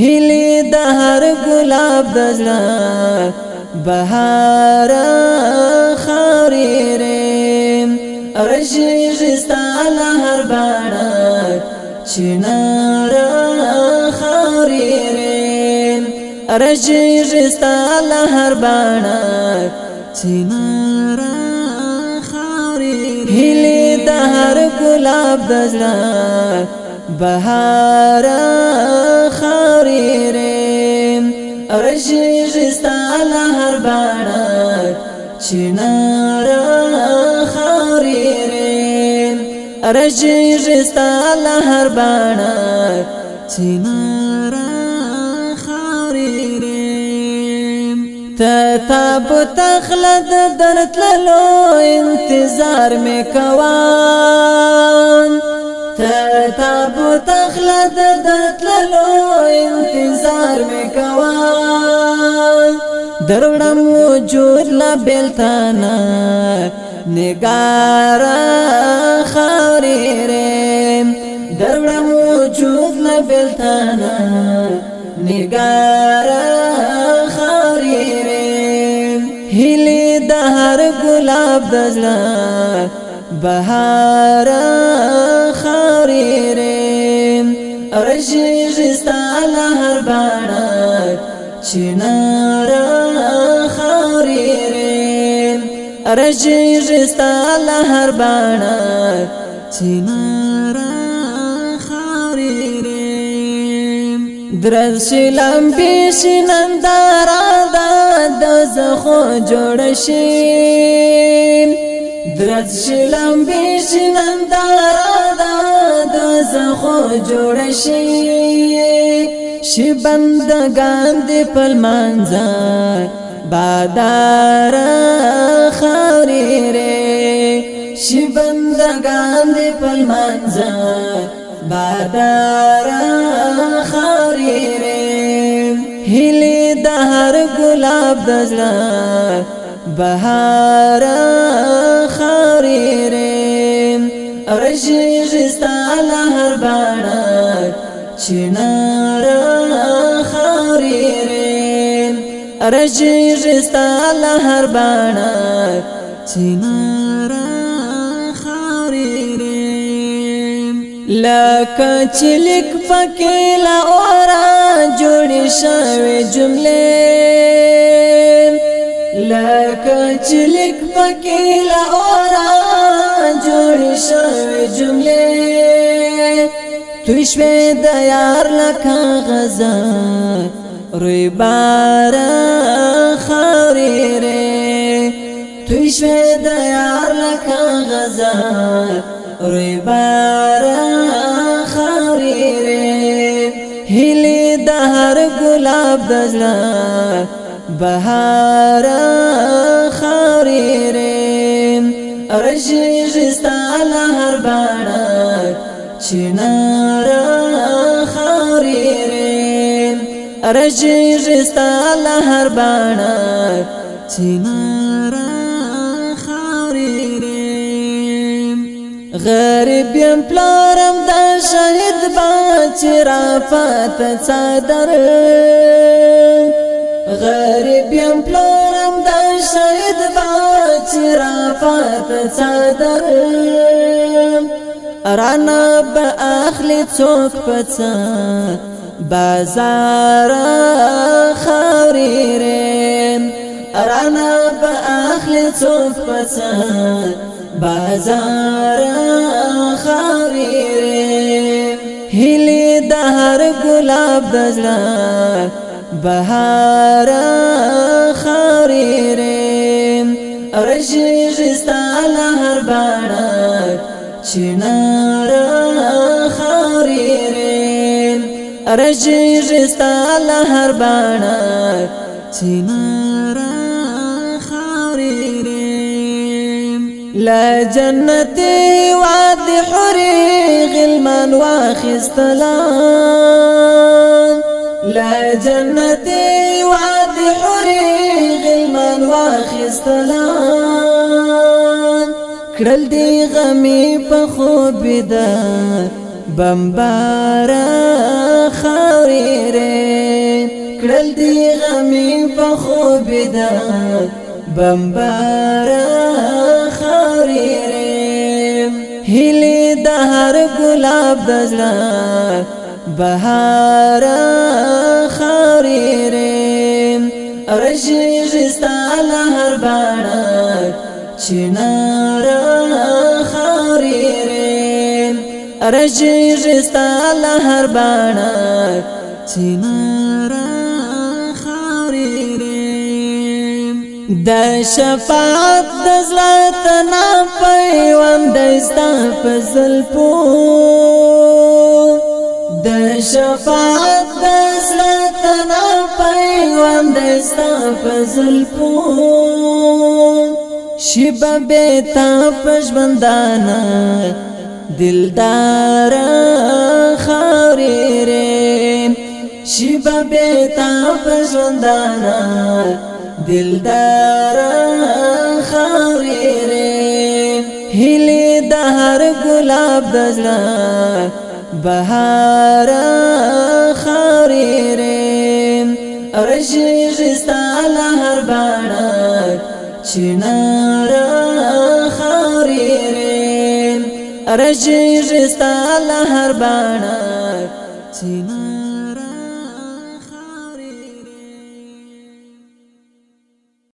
هلی دهر گلاب دزلا بهارا زړه بهار خاري جستا ارشي ستاله هر باڼه چنار خاري رې ارشي ستاله هر باڼه چنار خاري هلی د هر ګلاب د بهار خاري رم ارشي جستا بانك چنار خاري رم ارشي جستا بانك چنار خاري رم تتاب تخلد درت للو انتظار مكوان تابو تخلد دتللو انتظار میکوا دروڑم وجود لبیلتانا نگارا خاوری ریم دروڑم وجود لبیلتانا نگارا خاوری ریم هیلی دهر گلاب دزلان بهار خاري رم ارشي جستا لهر بانك چنار خاري رم ارشي جستا لهر بانك چنار خاري رم درشي لمبي شنندارا دا دزخو جوړ شي درد شلم بیش نندارا دا دا زخور جوڑ شی شی بندگان دی پل منزا بادارا خوری ری شی بندگان دی پل منزا بادارا خوری ری هلی دا هر گلاب دزلا بهار خاريرم ارشي غستا لهر بانك چنار خاريرم ارشي غستا لهر بانك چنار خاريرم لکه چلیک پکې لا اورا جوړ شوه جمله لکه چې لیک پکې لا اورا جوړ شوی جملې توی شوی د یار لکه غزا روی بار خوري ره توی شوی د یار لکه غزا روی بار خوري ره هلي د هر ګلاب دزلا بهار خاريرين رجيجستا لهر بانك چنار خاريرين رجيجستا لهر بانك چنار غریب يم پلارم د شهید با چرا فات صدر غریب یم پلارم د شهید بچ را فات صدر رانا به اخلی څوک بازار خريرين رم رانا به اخلی څوک بازار خريرين هلي دهر قلاب ګلاب بهارا خاریرم رجی جستا لهر بارک چنارا خاریرم رجی جستا لهر بارک لا جنتي وعد حری غلمان واخستلان لا جنتي وعد حري غلمان واخستلان کړل دی غمي په خوب ده بمبارا خوري ره کړل دی غمي په خوب ده بمبارا خوري ره هلي د هر ګلاب دزړه بهار خاري رم رجي جستا لهر بانك چنار خاري رم رجي جستا لهر بانك چنار خاري رم د شفاعت د زلات نام پیوند ستا فضل پور شفاعت د زلتن پیوند ستا فضل پو شیب بیتا پشبندانا دلدار خاوری رین شیب بیتا پشبندانا دلدار خاوری رین هلی د هر ګلاب دزړه بهار خاري رم ارشي جستا لهر بانك چنار خاري رم ارشي جستا لهر بانك چنار